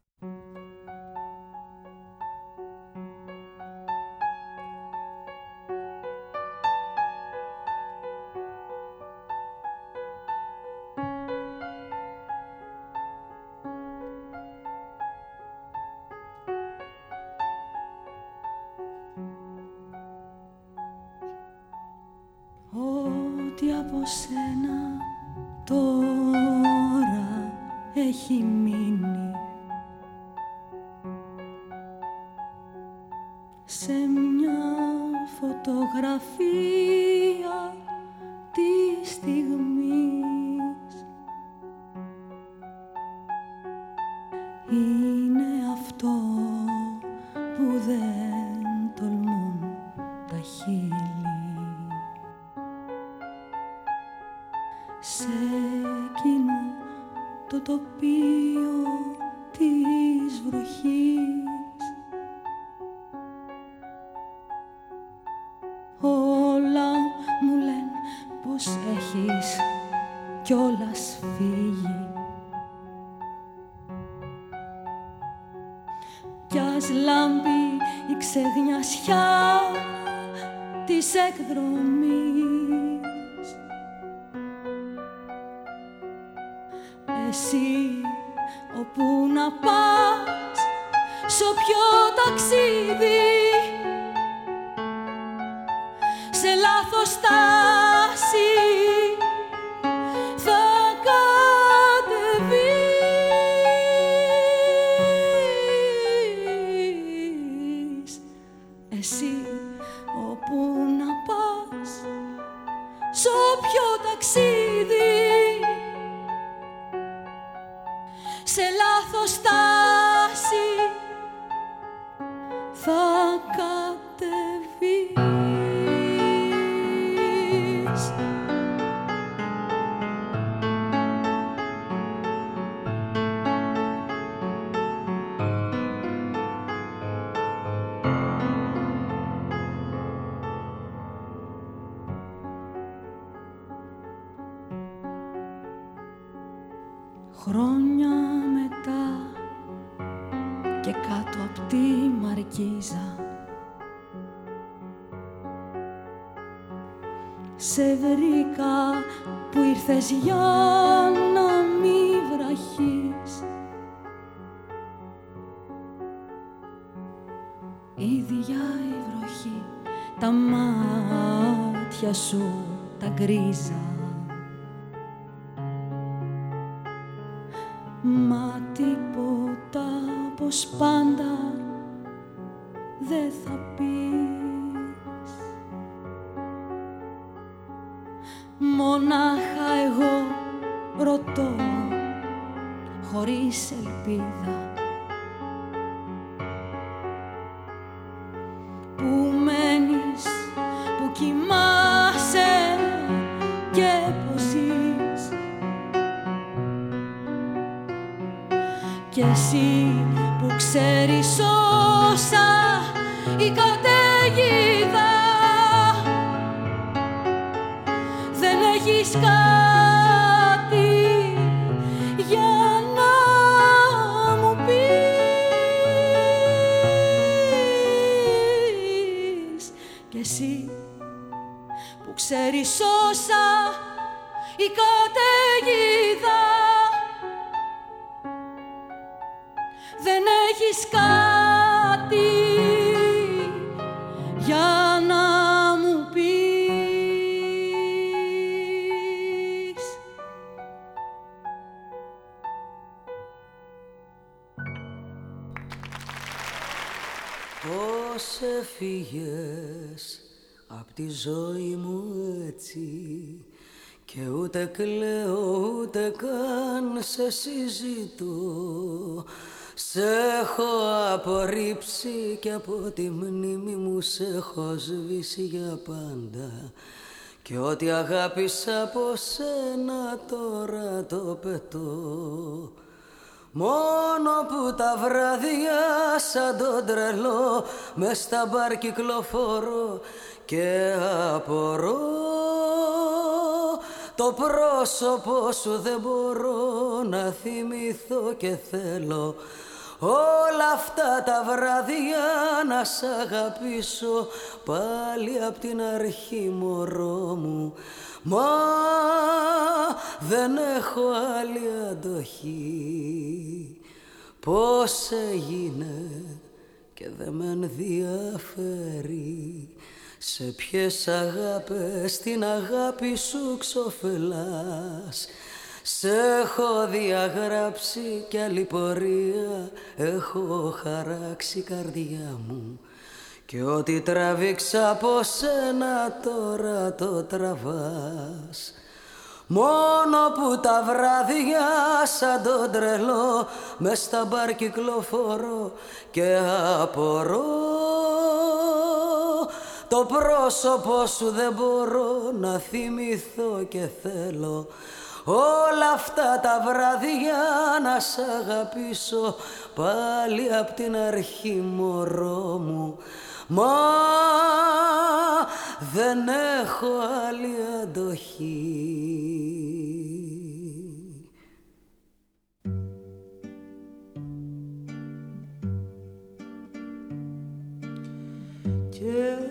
Μα τίποτα πως πάντα δεν θα πεις. Μονάχα ρωτώ χωρίς ελπίδα κλαίω ούτε καν σε συζητώ. Σε έχω απορρίψει και από τη μνήμη μου σε έχω σβήσει για πάντα. Και ό,τι αγάπησα από σένα τώρα το πετώ. Μόνο που τα βράδια σαν τον τρελό μες στα μπαρ κυκλοφορώ και απορώ το πρόσωπο σου δεν μπορώ να θυμηθώ και θέλω όλα αυτά τα βράδια να σ' αγαπήσω πάλι απ' την αρχή μωρό μου. Μα δεν έχω άλλη αντοχή. Πώς έγινε και δεν με ενδιαφέρει Σε ποιες αγάπες την αγάπη σου ξοφελάς. Σ' έχω διαγράψει κι άλλη πορεία. Έχω χαράξει καρδιά μου. Και ό,τι τραβήξα από σένα τώρα το τραβάς. Μόνο που τα βράδια σαν τον τρελό μες στα μπαρ κυκλοφορώ και απορώ Το πρόσωπο σου δεν μπορώ να θυμηθώ και θέλω Όλα αυτά τα βράδια να σ' αγαπήσω πάλι απ' την αρχή μωρό μου. Μα δεν έχω άλλη αντοχή. Ένα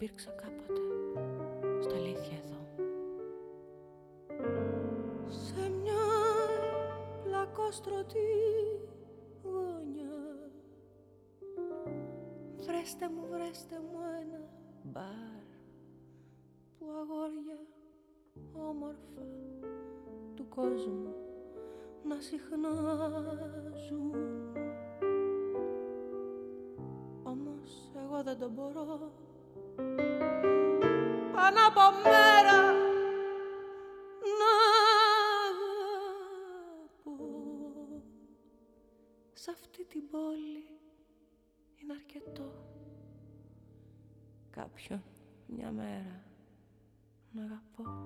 Υπήρξα κάποτε στα αλήθεια εδώ. Σε μια πλακόστρωτη γωνιά. Βρέστε μου, βρέστε μου ένα μπαρ που αγόρια όμορφα του κόσμου να συχνάζουν. Όμως εγώ δεν το μπορώ πάνω από μέρα να αγαπώ Σ' αυτή την πόλη είναι αρκετό Κάποιον μια μέρα να αγαπώ.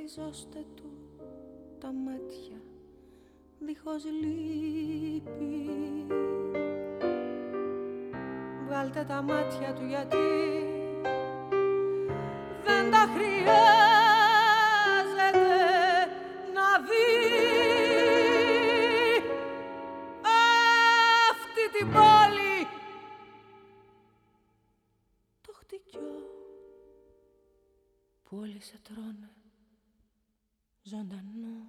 Και ξεριζώστε του τα μάτια. Δίχως λύπη. Βγάλτε τα μάτια του γιατί δεν τα χρειάζεται να δει. Αυτή την πόλη. Το χτυκιό που όλοι σε τρώνε Żądano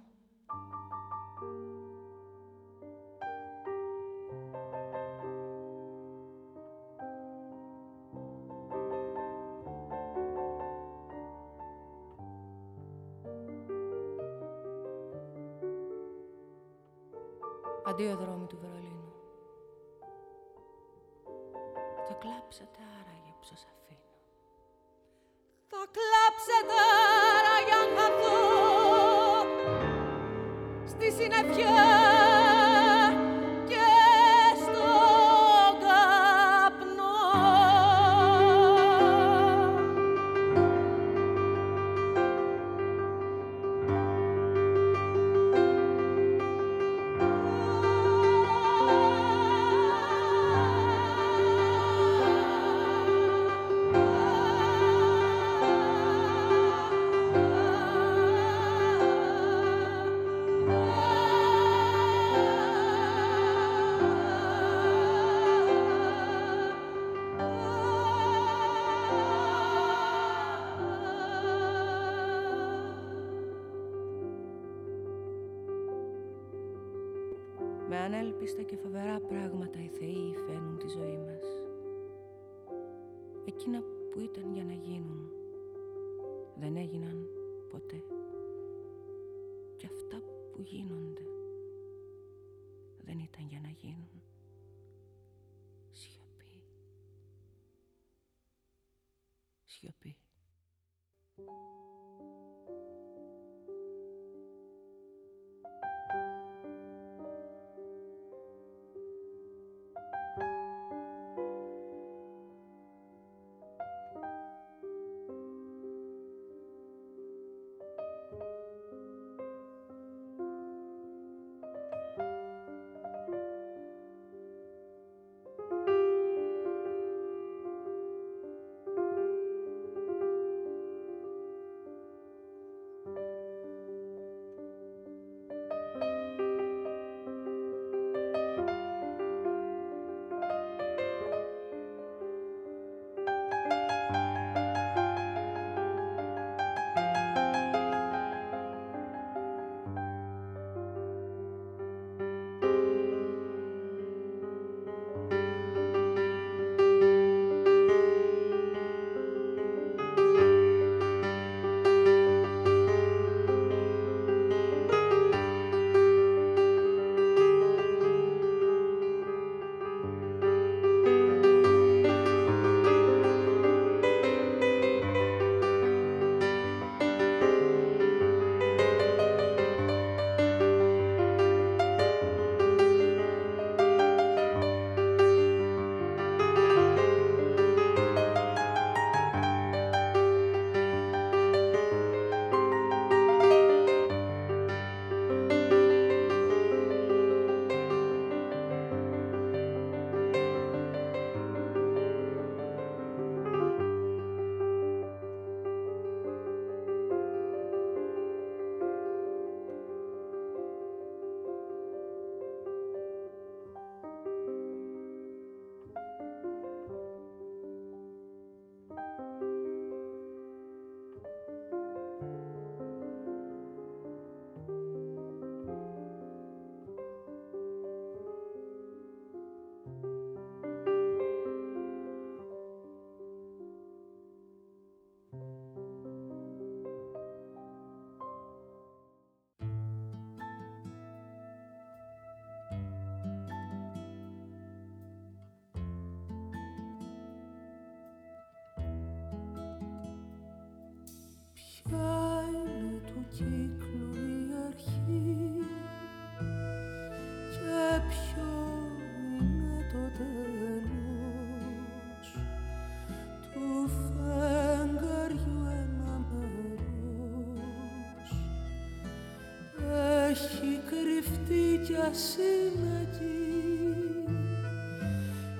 συναγεί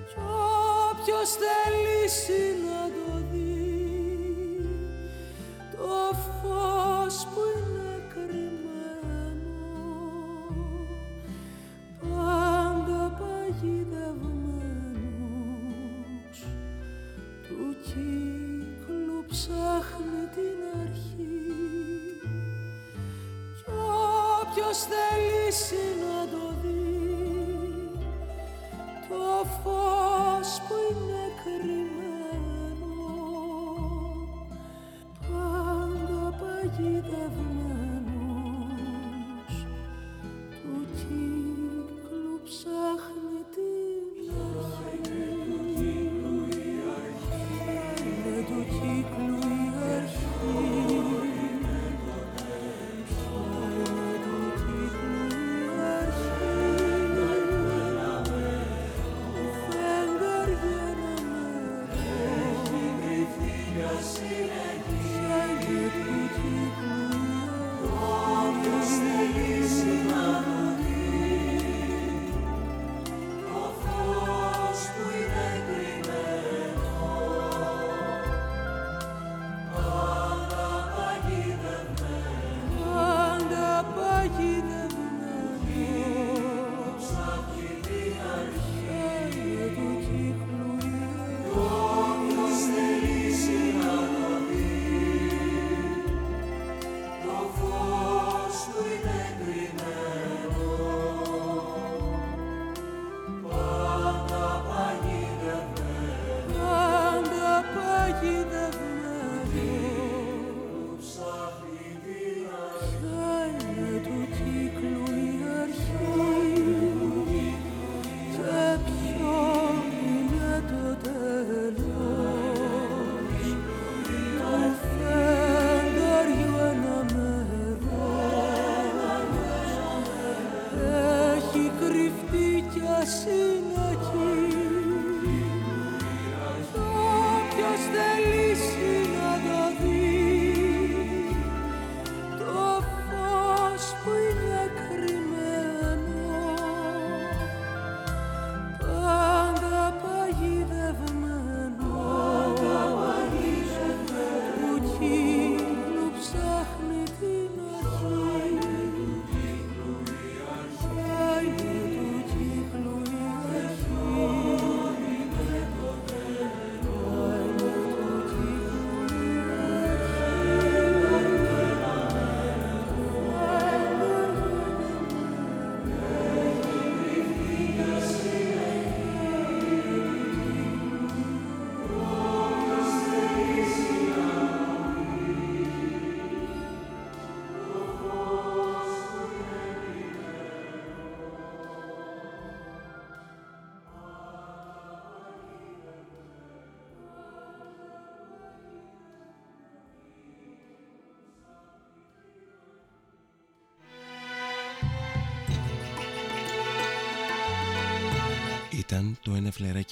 κι όποιος θέλει συναγεί